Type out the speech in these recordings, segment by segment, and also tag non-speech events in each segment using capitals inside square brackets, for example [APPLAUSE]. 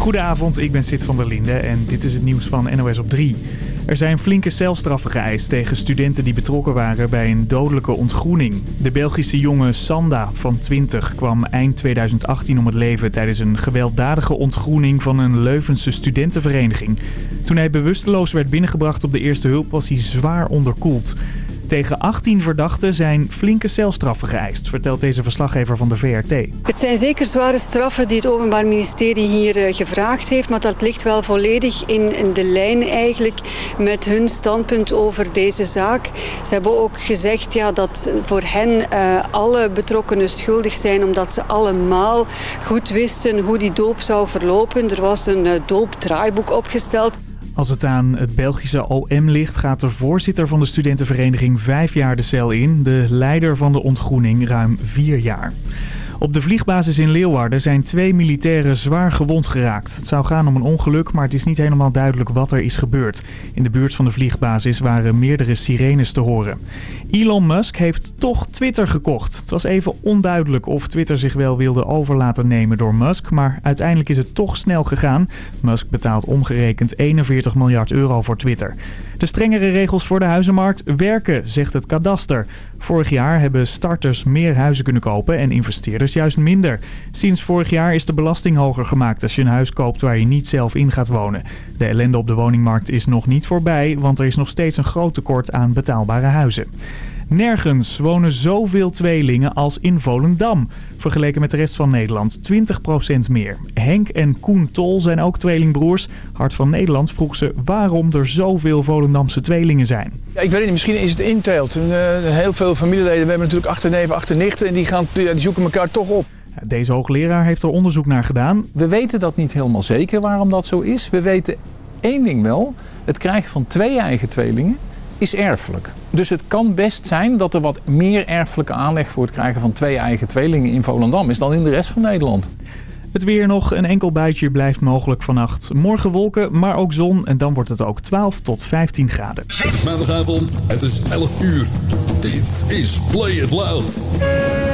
Goedenavond, ik ben Sid van der Linde en dit is het nieuws van NOS op 3. Er zijn flinke celstraffen geëist tegen studenten die betrokken waren bij een dodelijke ontgroening. De Belgische jongen Sanda van 20 kwam eind 2018 om het leven tijdens een gewelddadige ontgroening van een Leuvense studentenvereniging. Toen hij bewusteloos werd binnengebracht op de eerste hulp was hij zwaar onderkoeld. Tegen 18 verdachten zijn flinke celstraffen geëist, vertelt deze verslaggever van de VRT. Het zijn zeker zware straffen die het Openbaar Ministerie hier eh, gevraagd heeft, maar dat ligt wel volledig in, de lijn eigenlijk met hun standpunt over deze zaak. Ze hebben ook gezegd ja, dat voor hen uh, alle betrokkenen schuldig zijn omdat ze allemaal goed wisten hoe die doop zou verlopen. Er was een uh, doopdraaiboek opgesteld. Als het aan het Belgische OM ligt, gaat de voorzitter van de studentenvereniging vijf jaar de cel in. De leider van de ontgroening ruim vier jaar. Op de vliegbasis in Leeuwarden zijn twee militairen zwaar gewond geraakt. Het zou gaan om een ongeluk, maar het is niet helemaal duidelijk wat er is gebeurd. In de buurt van de vliegbasis waren meerdere sirenes te horen. Elon Musk heeft toch Twitter gekocht. Het was even onduidelijk of Twitter zich wel wilde over laten nemen door Musk, maar uiteindelijk is het toch snel gegaan. Musk betaalt omgerekend 41 miljard euro voor Twitter. De strengere regels voor de huizenmarkt werken, zegt het kadaster. Vorig jaar hebben starters meer huizen kunnen kopen en investeerders juist minder. Sinds vorig jaar is de belasting hoger gemaakt als je een huis koopt waar je niet zelf in gaat wonen. De ellende op de woningmarkt is nog niet voorbij, want er is nog steeds een groot tekort aan betaalbare huizen. Nergens wonen zoveel tweelingen als in Volendam. Vergeleken met de rest van Nederland 20% meer. Henk en Koen Tol zijn ook tweelingbroers. Hart van Nederland vroeg ze waarom er zoveel Volendamse tweelingen zijn. Ja, ik weet niet, misschien is het inteelt. Uh, heel veel familieleden, we hebben natuurlijk achterneven, achternichten en die, gaan, die zoeken elkaar toch op. Deze hoogleraar heeft er onderzoek naar gedaan. We weten dat niet helemaal zeker waarom dat zo is. We weten één ding wel. Het krijgen van twee eigen tweelingen is erfelijk. Dus het kan best zijn dat er wat meer erfelijke aanleg voor het krijgen van twee eigen tweelingen in Volendam is dan in de rest van Nederland. Het weer nog, een enkel buitje blijft mogelijk vannacht. Morgen wolken, maar ook zon en dan wordt het ook 12 tot 15 graden. Maandagavond, het is 11 uur. Dit is Play It Loud.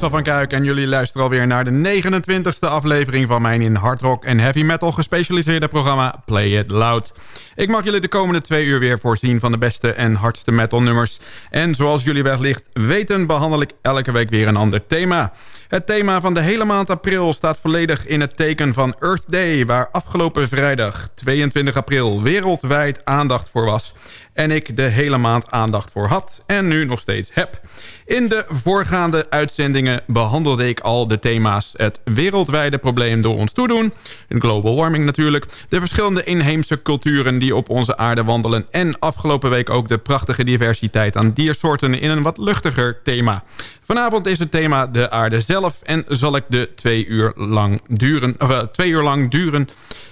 Marcel van Kuik en jullie luisteren alweer naar de 29e aflevering van mijn in hard rock en heavy metal gespecialiseerde programma Play It Loud. Ik mag jullie de komende twee uur weer voorzien van de beste en hardste metal nummers. En zoals jullie wellicht weten behandel ik elke week weer een ander thema. Het thema van de hele maand april staat volledig in het teken van Earth Day... waar afgelopen vrijdag 22 april wereldwijd aandacht voor was... en ik de hele maand aandacht voor had en nu nog steeds heb... In de voorgaande uitzendingen behandelde ik al de thema's... het wereldwijde probleem door ons toedoen, global warming natuurlijk... de verschillende inheemse culturen die op onze aarde wandelen... en afgelopen week ook de prachtige diversiteit aan diersoorten... in een wat luchtiger thema. Vanavond is het thema de aarde zelf... en zal ik de twee uur lang duren, of, uh, twee uur lang duren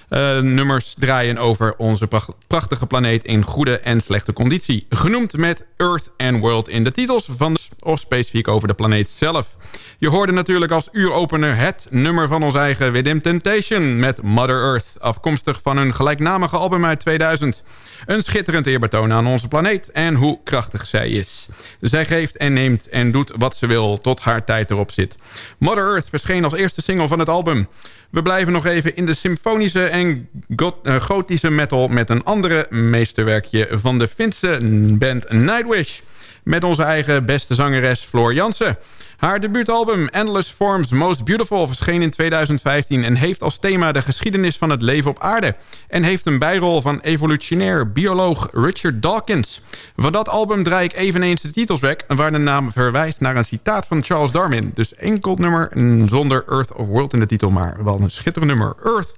uh, nummers draaien over onze prachtige planeet in goede en slechte conditie. Genoemd met Earth and World in de titels, van of specifiek over de planeet zelf. Je hoorde natuurlijk als uuropener het nummer van ons eigen Within Temptation met Mother Earth, afkomstig van hun gelijknamige album uit 2000. Een schitterend eerbetoon aan onze planeet en hoe krachtig zij is. Zij geeft en neemt en doet wat ze wil tot haar tijd erop zit. Mother Earth verscheen als eerste single van het album. We blijven nog even in de symfonische en eh, gotische metal... met een andere meesterwerkje van de Finse band Nightwish... met onze eigen beste zangeres Floor Jansen... Haar debuutalbum Endless Forms Most Beautiful verscheen in 2015... en heeft als thema de geschiedenis van het leven op aarde... en heeft een bijrol van evolutionair bioloog Richard Dawkins. Van dat album draai ik eveneens de titels weg... waar de naam verwijst naar een citaat van Charles Darwin. Dus enkel nummer zonder Earth of World in de titel... maar wel een schitterend nummer. Earth,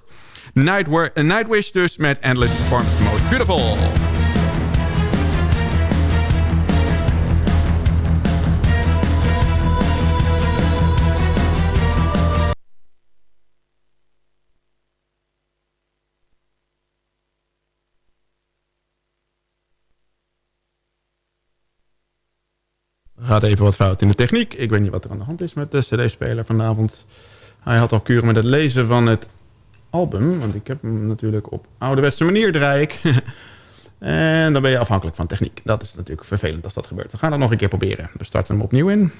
Nightwish dus met Endless Forms Most Beautiful. Gaat even wat fout in de techniek. Ik weet niet wat er aan de hand is met de cd-speler vanavond. Hij had al kuren met het lezen van het album. Want ik heb hem natuurlijk op ouderwetse manier draai ik. [LAUGHS] en dan ben je afhankelijk van techniek. Dat is natuurlijk vervelend als dat gebeurt. We gaan dat nog een keer proberen. We starten hem opnieuw in.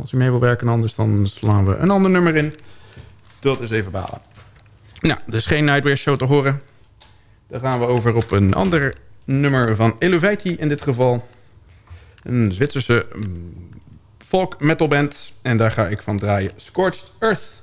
Als u mee wil werken anders, dan slaan we een ander nummer in. Dat is even balen. Nou, dus geen Nightwear Show te horen. Dan gaan we over op een ander nummer van Eluvati in dit geval. Een Zwitserse mm, folk metal band. En daar ga ik van draaien. Scorched Earth.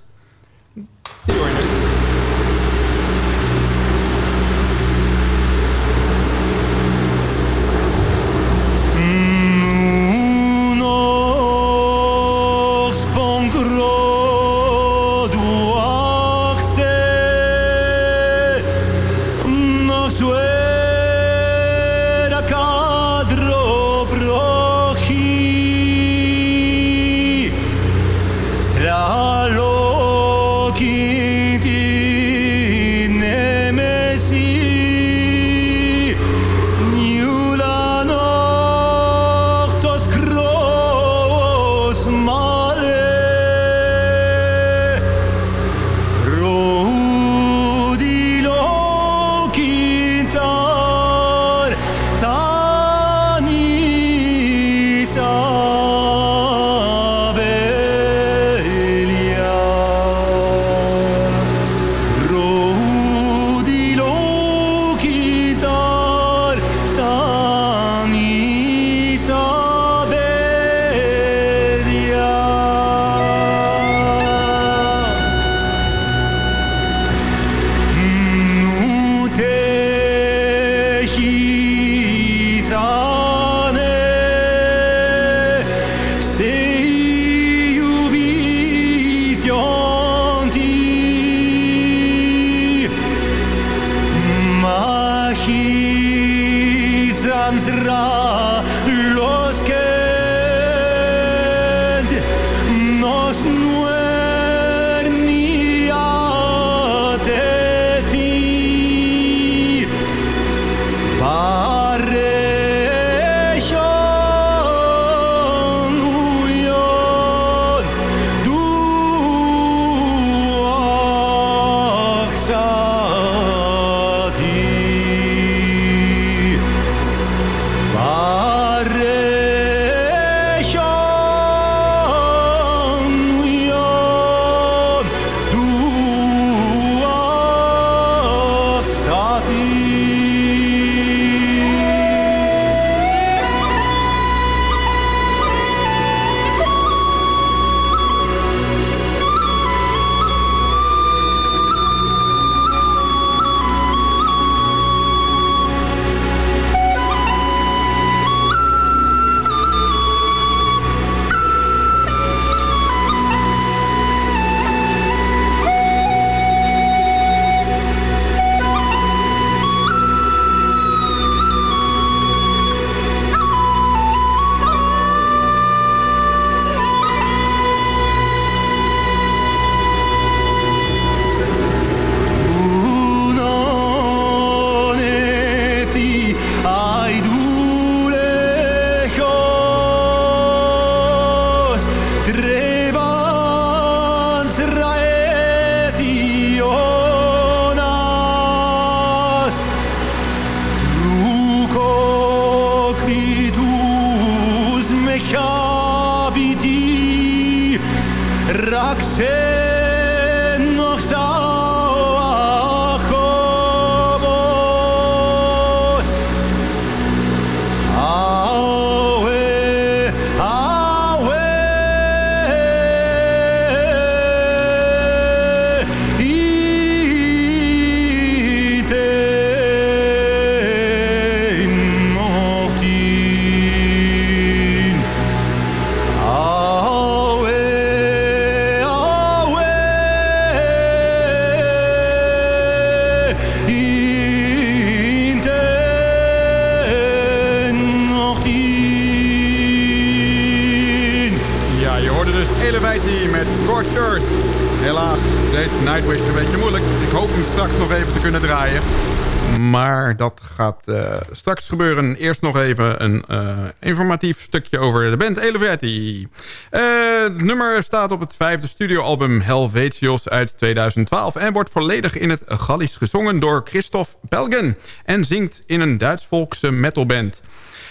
Straks gebeuren. Eerst nog even een uh, informatief stukje over de band Eleverti. Uh, het nummer staat op het vijfde studioalbum Helvetios uit 2012... en wordt volledig in het Gallisch gezongen door Christoph Belgen... en zingt in een Duits-volkse metalband.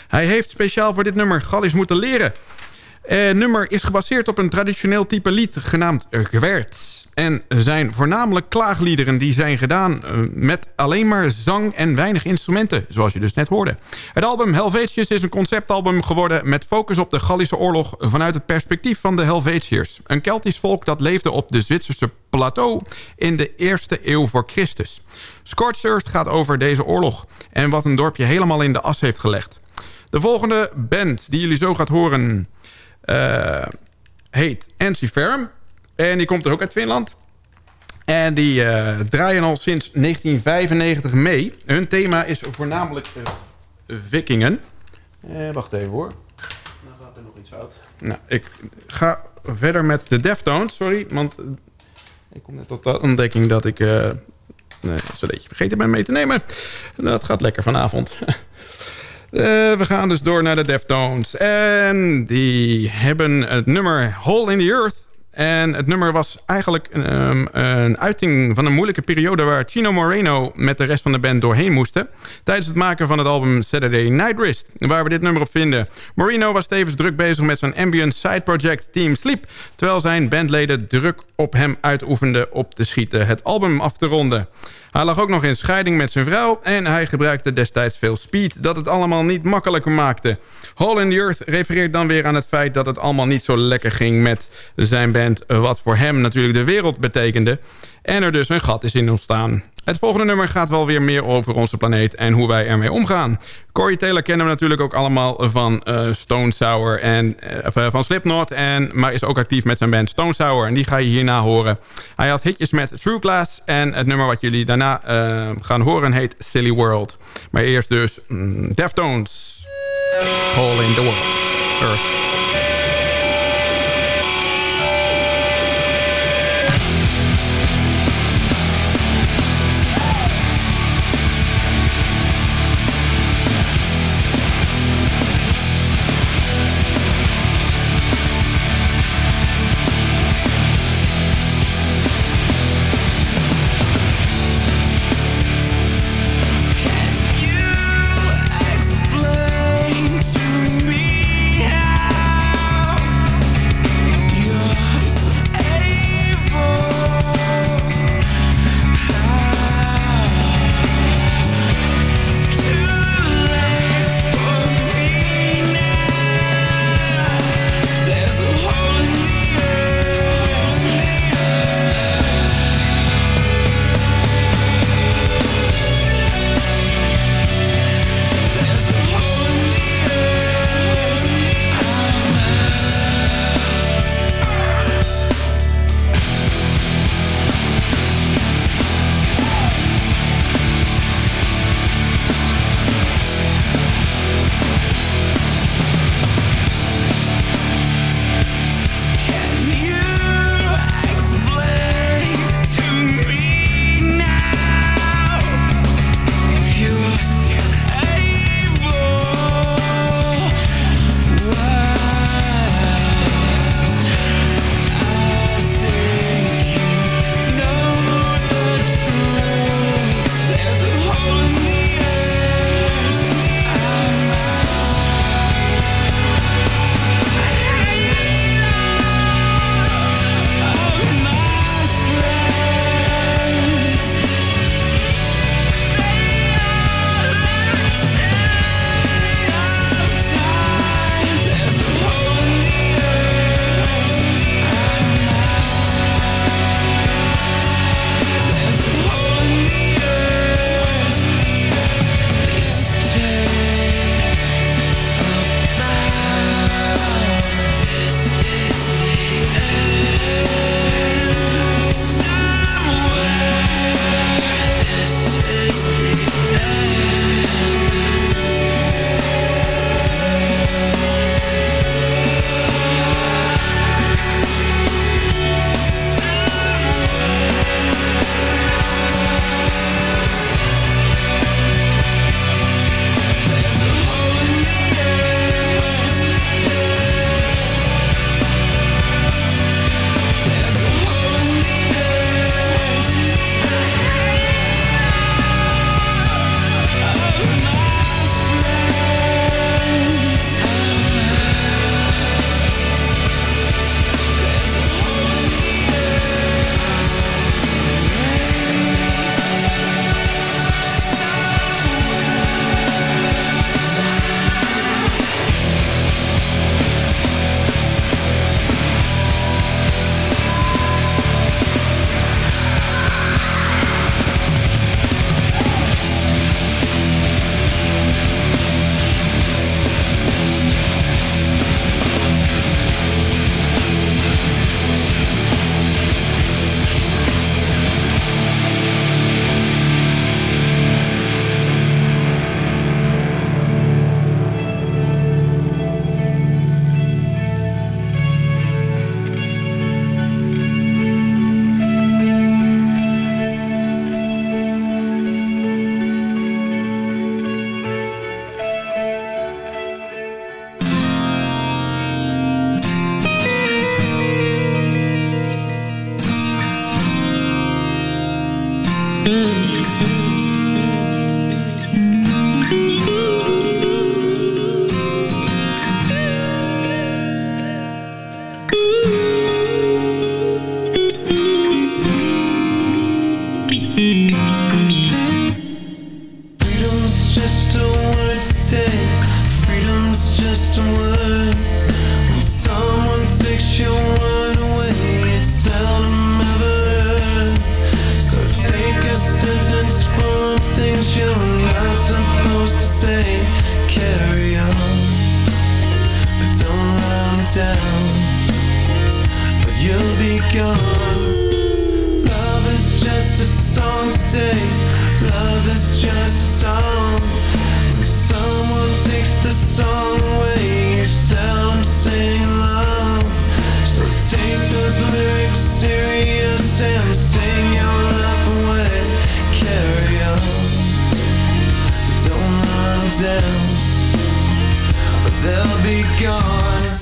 Hij heeft speciaal voor dit nummer Gallisch moeten leren... Het nummer is gebaseerd op een traditioneel type lied genaamd Gewerts. En zijn voornamelijk klaagliederen die zijn gedaan eh, met alleen maar zang en weinig instrumenten, zoals je dus net hoorde. Het album Helvetiërs is een conceptalbum geworden met focus op de Gallische oorlog vanuit het perspectief van de Helvetiërs. Een Keltisch volk dat leefde op de Zwitserse plateau in de eerste eeuw voor Christus. Scorched gaat over deze oorlog en wat een dorpje helemaal in de as heeft gelegd. De volgende band die jullie zo gaat horen heet Ansi Ferm. En die komt er ook uit Finland. En die uh, draaien al sinds 1995 mee. Hun thema is voornamelijk uh, vikingen. wacht even hoor. Nou gaat er nog iets fout. Nou, ik ga verder met de Deftones. Sorry, want ik kom net tot de ontdekking dat ik uh, een cd'tje vergeten ben mee te nemen. Dat gaat lekker vanavond. [LAUGHS] Uh, we gaan dus door naar de Deftones. En die hebben het nummer Hole in the Earth. En het nummer was eigenlijk um, een uiting van een moeilijke periode... waar Chino Moreno met de rest van de band doorheen moesten... tijdens het maken van het album Saturday Night Rest... waar we dit nummer op vinden. Moreno was tevens druk bezig met zijn ambient side project Team Sleep... terwijl zijn bandleden druk op hem uitoefenden op te schieten... het album af te ronden. Hij lag ook nog in scheiding met zijn vrouw... en hij gebruikte destijds veel speed dat het allemaal niet makkelijker maakte. Hall in the Earth refereert dan weer aan het feit dat het allemaal niet zo lekker ging met zijn band... wat voor hem natuurlijk de wereld betekende... en er dus een gat is in ontstaan. Het volgende nummer gaat wel weer meer over onze planeet en hoe wij ermee omgaan. Corey Taylor kennen we natuurlijk ook allemaal van uh, Stone Sour en uh, van Slipknot, en, maar is ook actief met zijn band Stone Sour. En die ga je hierna horen. Hij had hitjes met True Glass en het nummer wat jullie daarna gaan horen heet Silly World. Maar eerst dus mm, Deftones, Hole in the World, Earth. Down, or they'll be gone.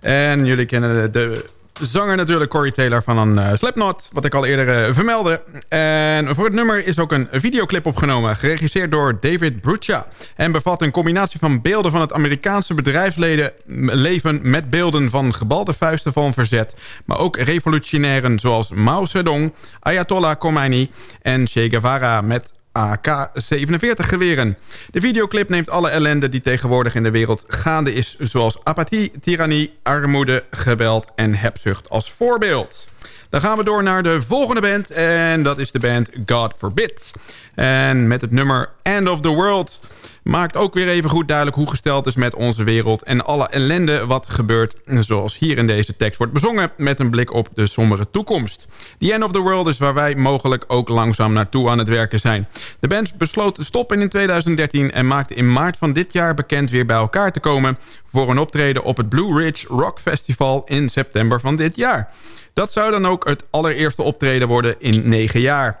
En jullie kennen de zanger natuurlijk Corey Taylor van een eh, Slipknot, wat ik al eerder eh, vermeldde. En voor het nummer is ook een videoclip opgenomen, geregisseerd door David Brucha. En bevat een combinatie van beelden van het Amerikaanse bedrijfsleven met beelden van gebalde vuisten van verzet, maar ook revolutionairen zoals Mao Zedong, Ayatollah Khomeini en Che Guevara met AK-47 geweren. De videoclip neemt alle ellende die tegenwoordig in de wereld gaande is... zoals apathie, tirannie, armoede, geweld en hebzucht als voorbeeld. Dan gaan we door naar de volgende band en dat is de band God Forbid. En met het nummer End of the World maakt ook weer even goed duidelijk hoe gesteld is met onze wereld... en alle ellende wat gebeurt, zoals hier in deze tekst wordt bezongen... met een blik op de sombere toekomst. The End of the World is waar wij mogelijk ook langzaam naartoe aan het werken zijn. De band besloot te stoppen in 2013 en maakte in maart van dit jaar bekend weer bij elkaar te komen... voor een optreden op het Blue Ridge Rock Festival in september van dit jaar. Dat zou dan ook het allereerste optreden worden in negen jaar...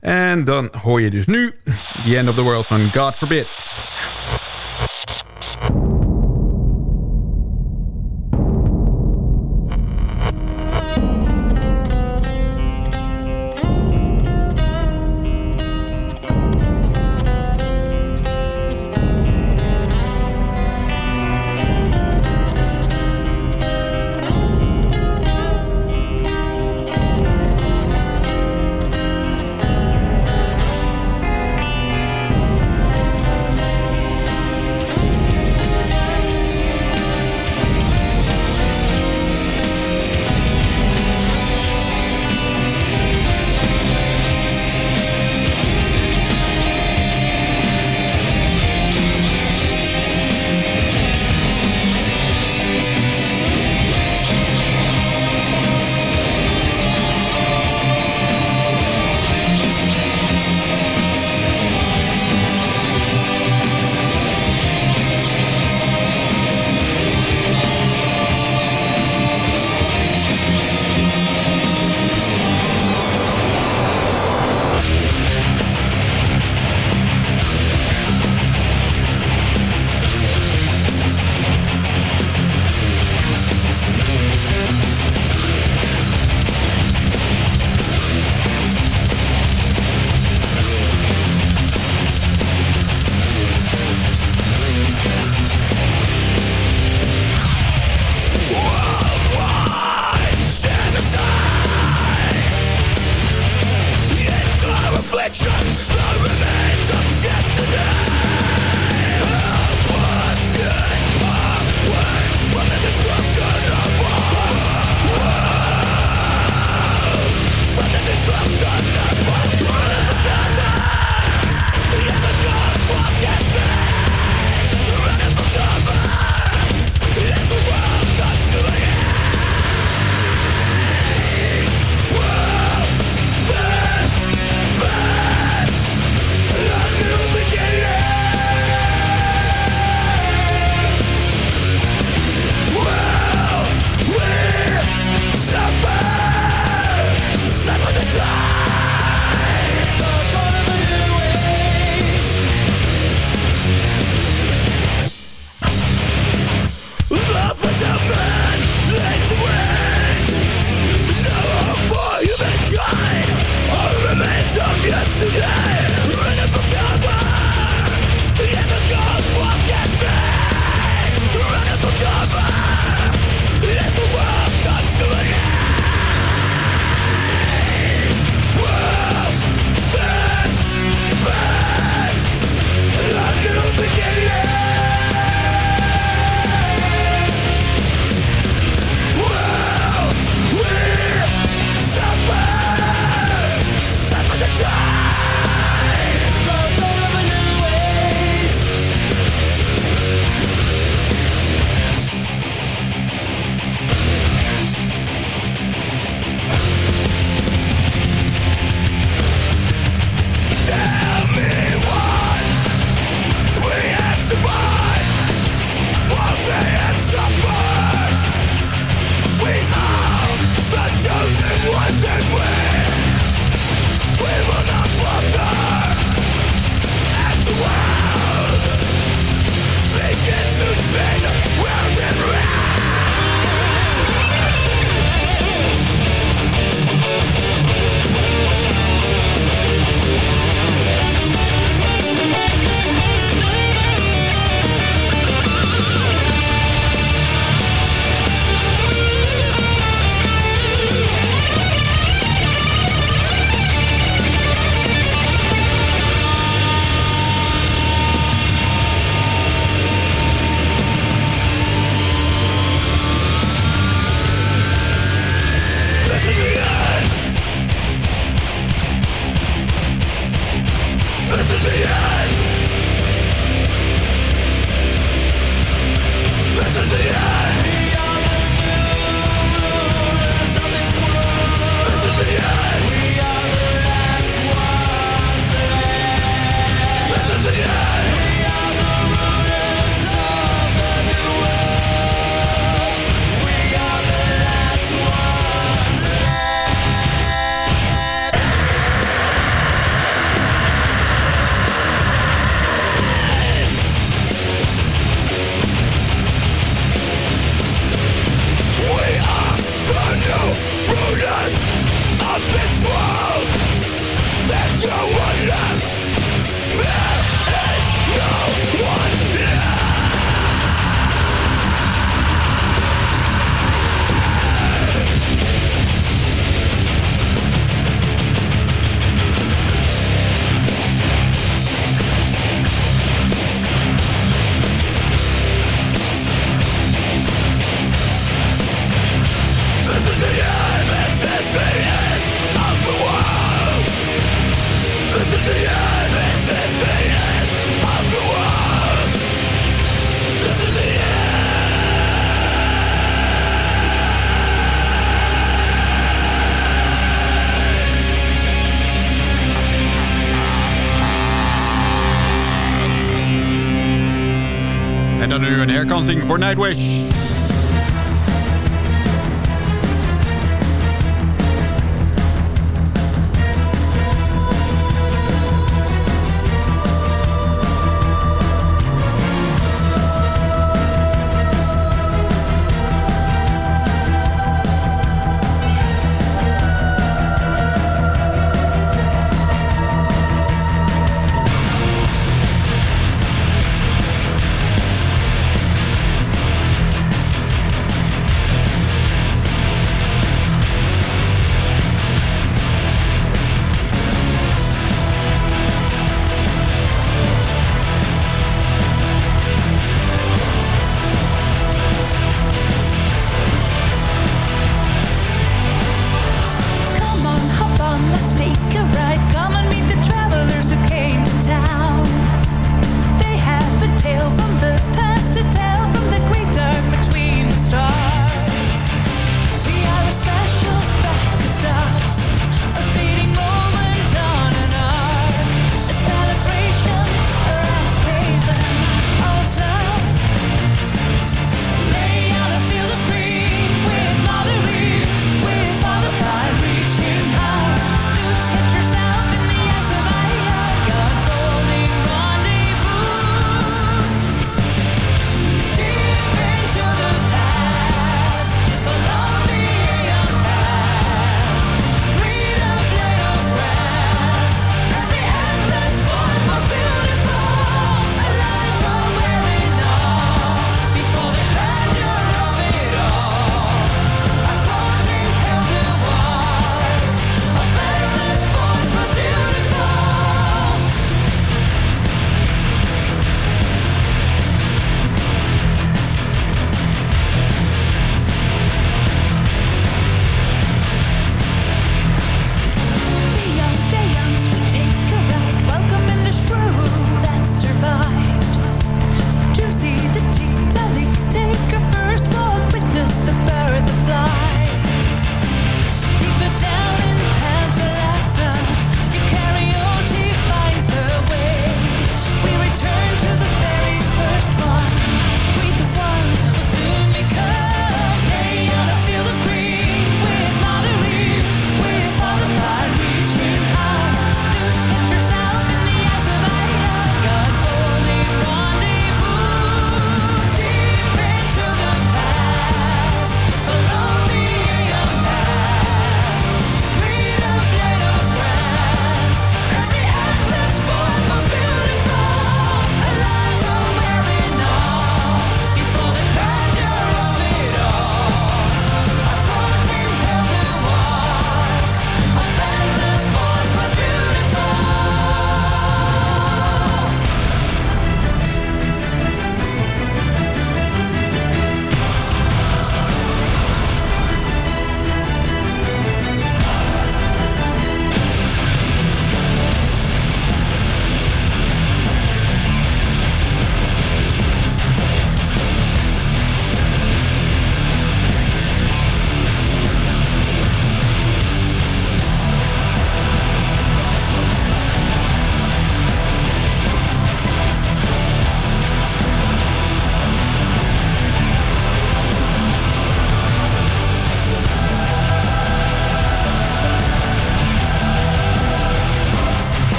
En dan hoor je dus nu The End of the World van God Forbid. Nu een herkansing voor Nightwish.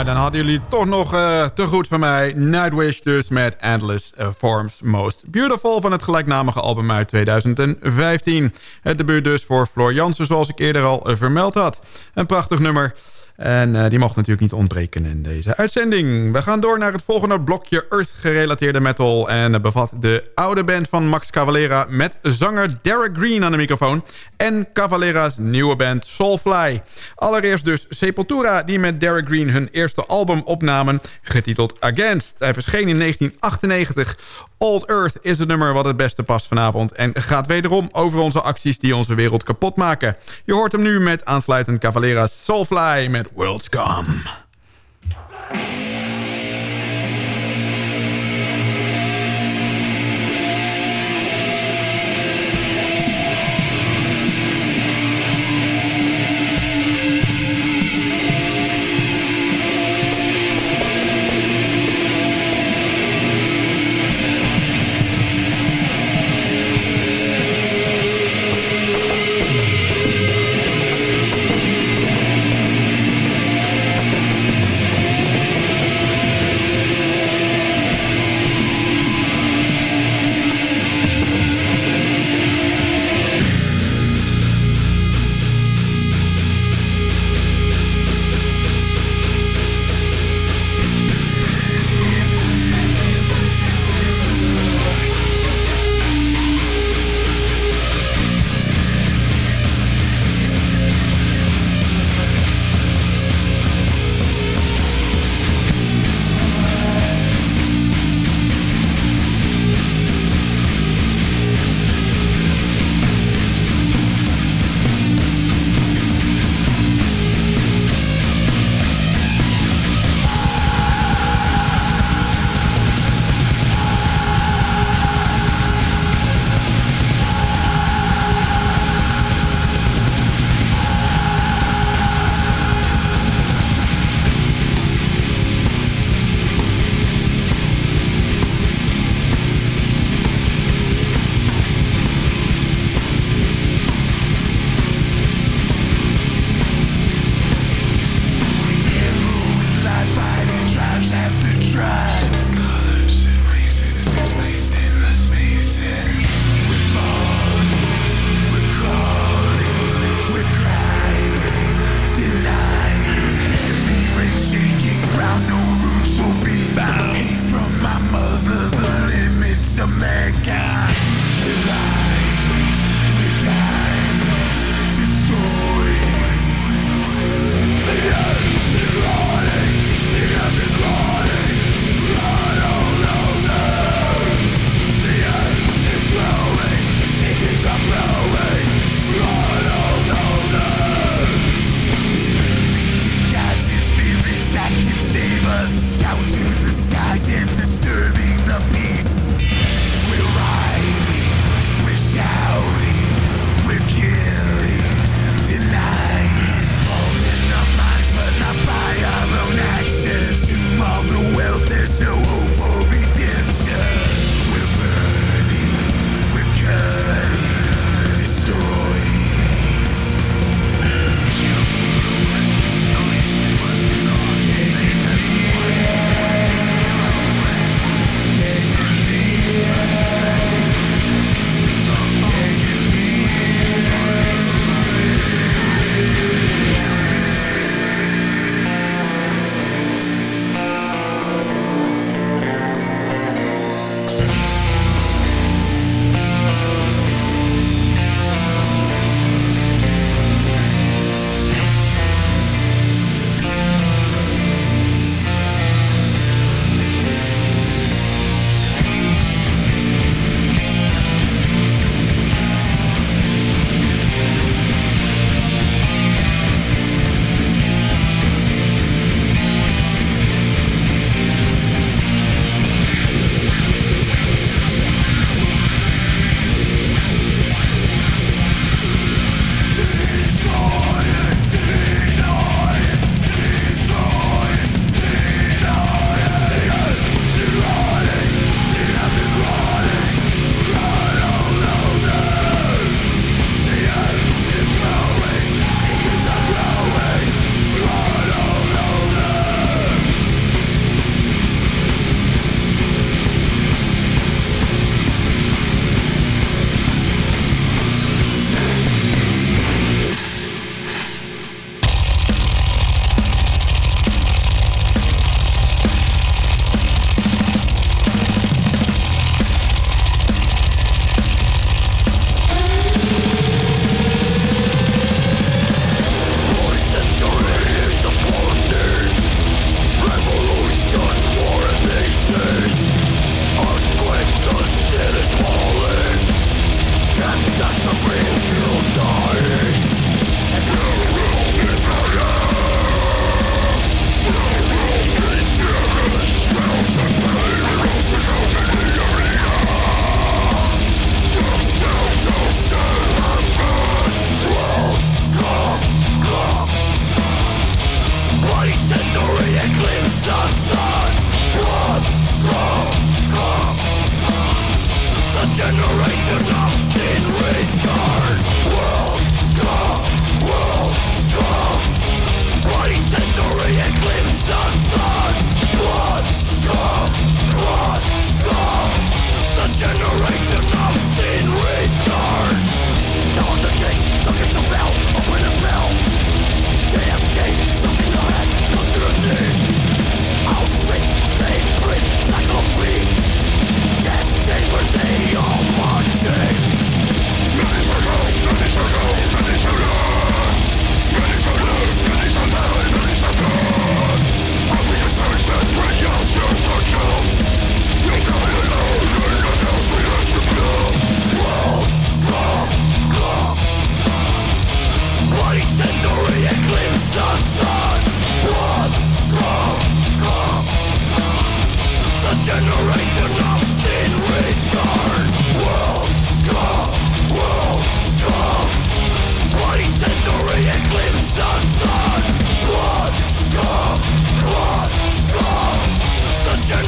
Nou, dan hadden jullie toch nog uh, te goed van mij. Nightwish dus met Endless uh, Forms Most Beautiful... van het gelijknamige album uit 2015. Het debuut dus voor Floor Jansen, zoals ik eerder al uh, vermeld had. Een prachtig nummer... En uh, die mocht natuurlijk niet ontbreken in deze uitzending. We gaan door naar het volgende blokje Earth-gerelateerde metal. En bevat de oude band van Max Cavalera... met zanger Derek Green aan de microfoon... en Cavalera's nieuwe band Soulfly. Allereerst dus Sepultura, die met Derek Green hun eerste album opnamen... getiteld Against. Hij verscheen in 1998 Old Earth is het nummer wat het beste past vanavond... en gaat wederom over onze acties die onze wereld kapot maken. Je hoort hem nu met aansluitend Cavalera's Soulfly met World's Come.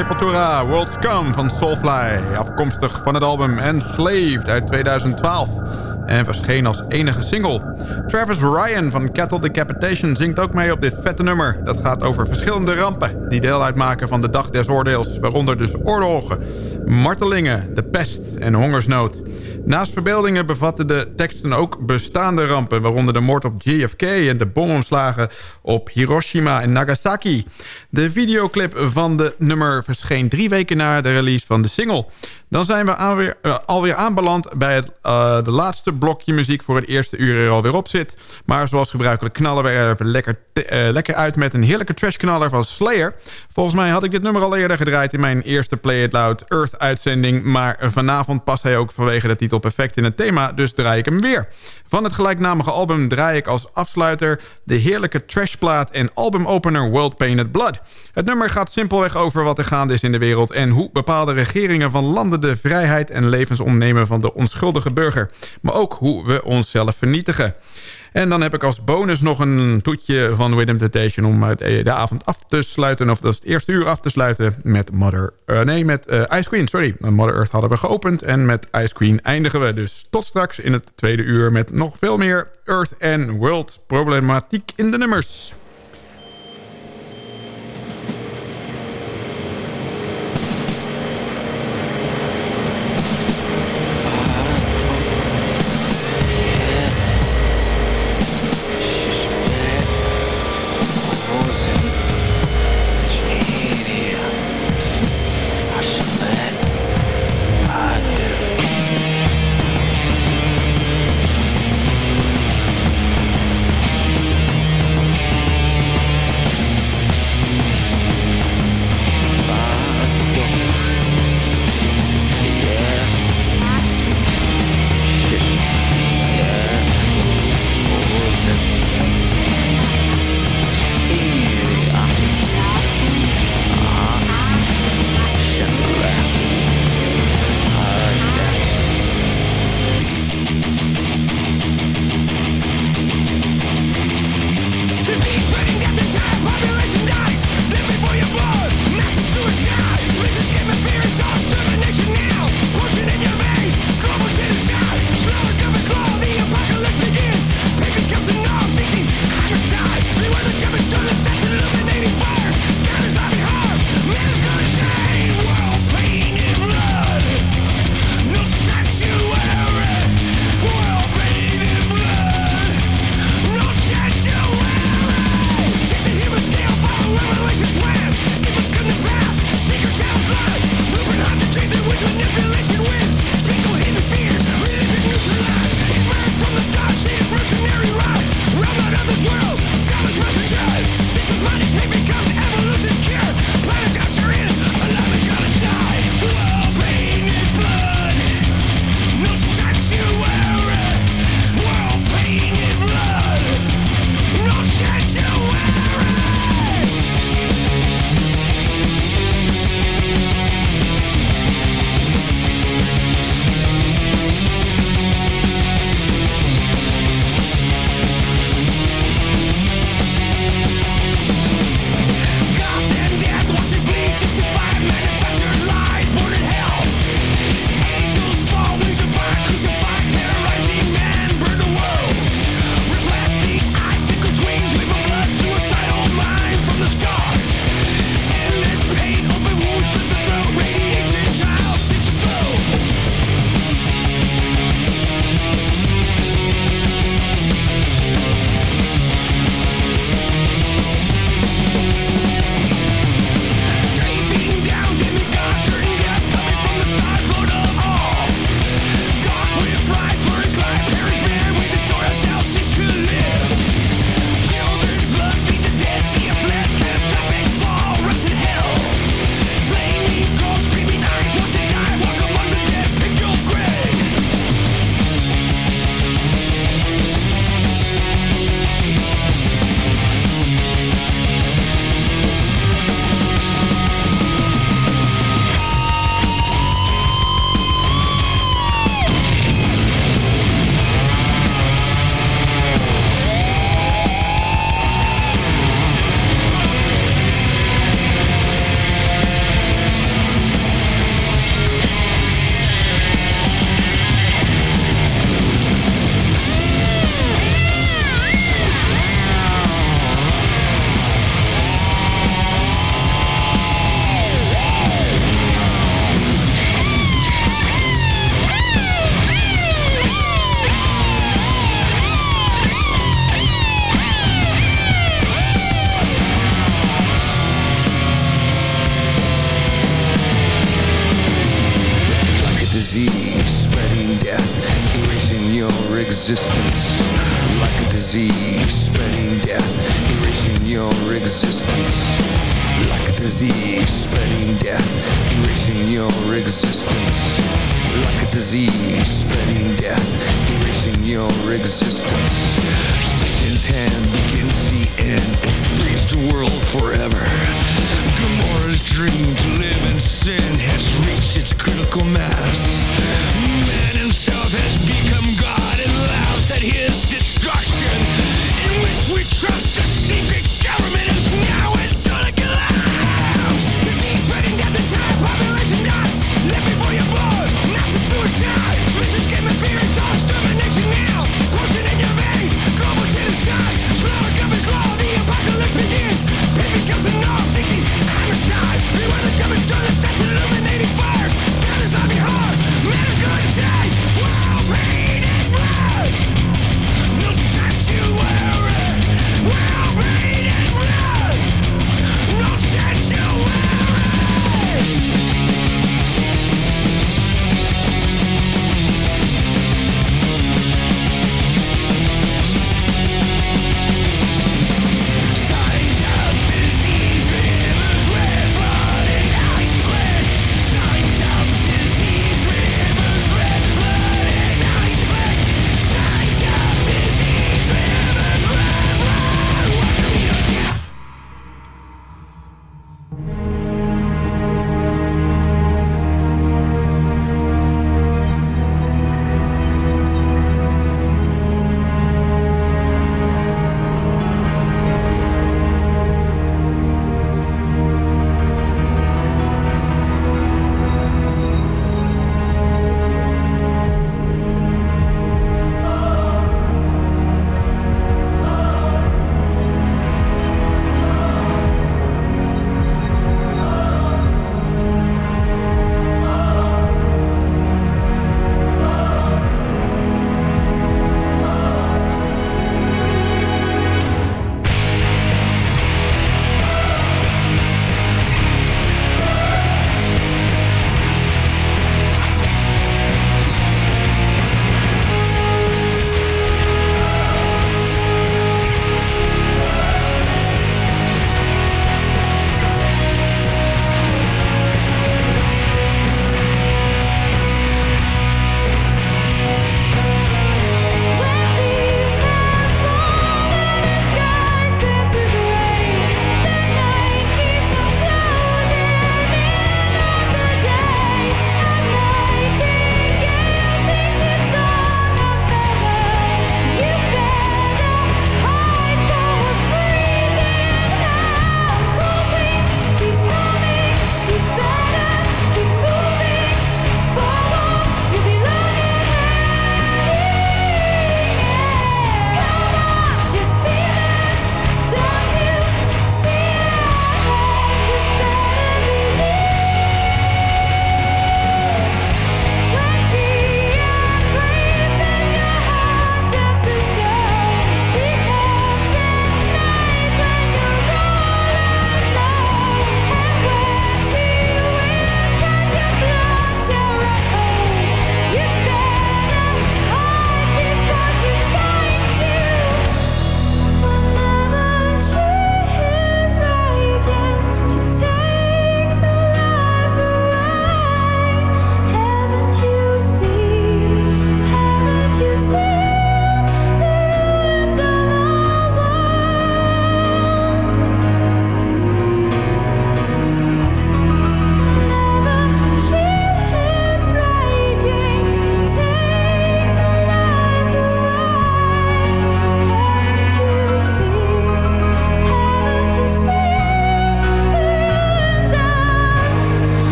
Sepultura, World's Come van Soulfly. Afkomstig van het album Enslaved uit 2012. En verscheen als enige single. Travis Ryan van Cattle Decapitation zingt ook mee op dit vette nummer. Dat gaat over verschillende rampen die deel uitmaken van de dag des oordeels. Waaronder dus oorlogen, martelingen, de pest en hongersnood. Naast verbeeldingen bevatten de teksten ook bestaande rampen... waaronder de moord op JFK en de bomomslagen op Hiroshima en Nagasaki. De videoclip van de nummer verscheen drie weken na de release van de single. Dan zijn we aanweer, uh, alweer aanbeland bij het uh, de laatste blokje muziek... voor het eerste uur er alweer op zit. Maar zoals gebruikelijk knallen we er even lekker, uh, lekker uit... met een heerlijke trashknaller van Slayer. Volgens mij had ik dit nummer al eerder gedraaid... in mijn eerste Play It Loud Earth-uitzending... maar vanavond past hij ook vanwege de titel perfect in het thema... dus draai ik hem weer. Van het gelijknamige album draai ik als afsluiter... de heerlijke trashplaat en albumopener World Painted Blood. Het nummer gaat simpelweg over wat er gaande is in de wereld... en hoe bepaalde regeringen van landen de vrijheid en levens omnemen van de onschuldige burger. Maar ook hoe we onszelf vernietigen. En dan heb ik als bonus nog een toetje van Rhythm Temptation... om de avond af te sluiten, of dat is het eerste uur af te sluiten... met Mother... Uh, nee, met uh, Ice Queen, sorry. Mother Earth hadden we geopend en met Ice Queen eindigen we. Dus tot straks in het tweede uur met nog veel meer Earth and World problematiek in de nummers.